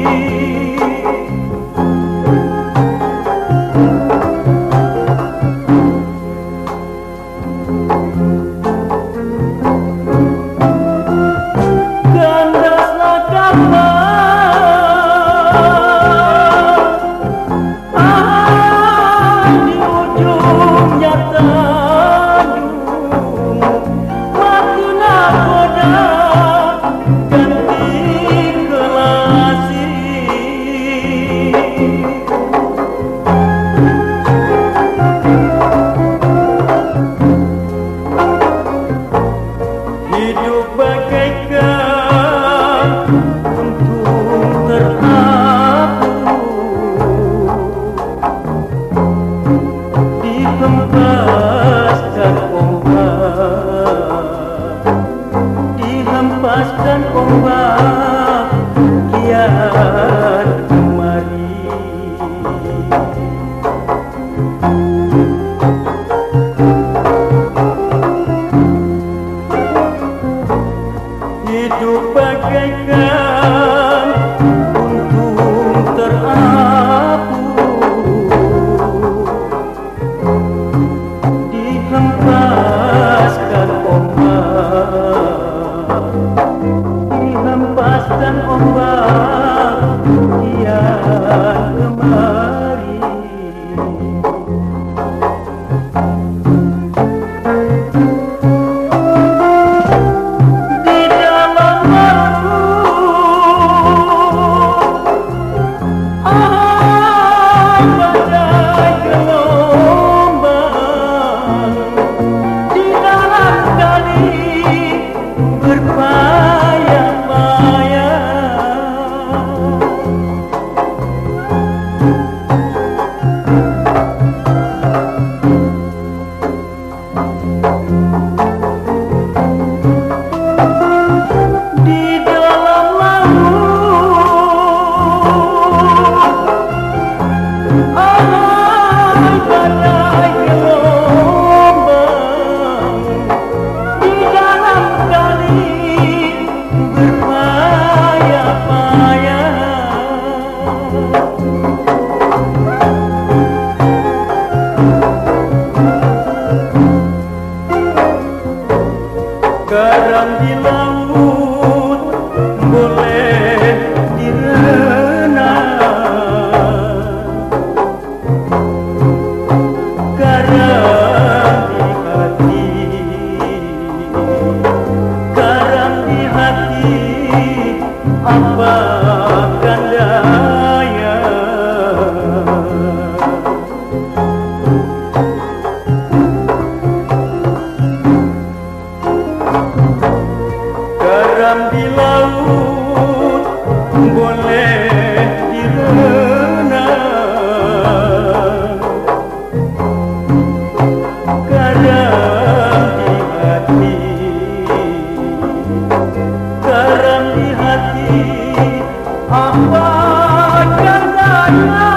me. Hidup bagaikan puntung terapung di tempat dan ombak, dihempas dan ombak. America. bermayap كلام Oh,